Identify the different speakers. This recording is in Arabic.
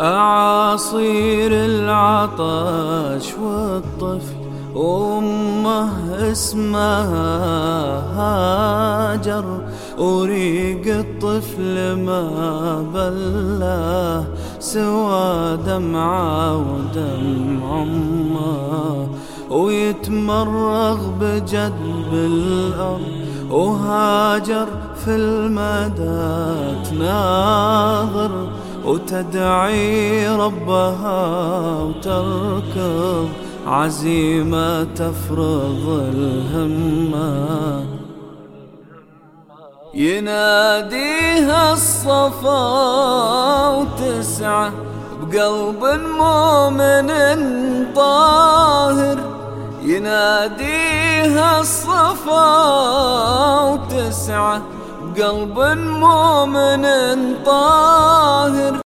Speaker 1: أعاصير العطش والطفل أمه اسمها هاجر. وريق الطفل ما بلاه سوى دمعة ودم أمه. ويتمرغ بجد بالأرض وهاجر في المدى تناظر وتدعي ربها وتركض عزيمة تفرض الهمة يناديها الصفا وتسعى بقلب مؤمن طاهر. يناديها الصفا وتسعى بقلب مؤمن طاهر.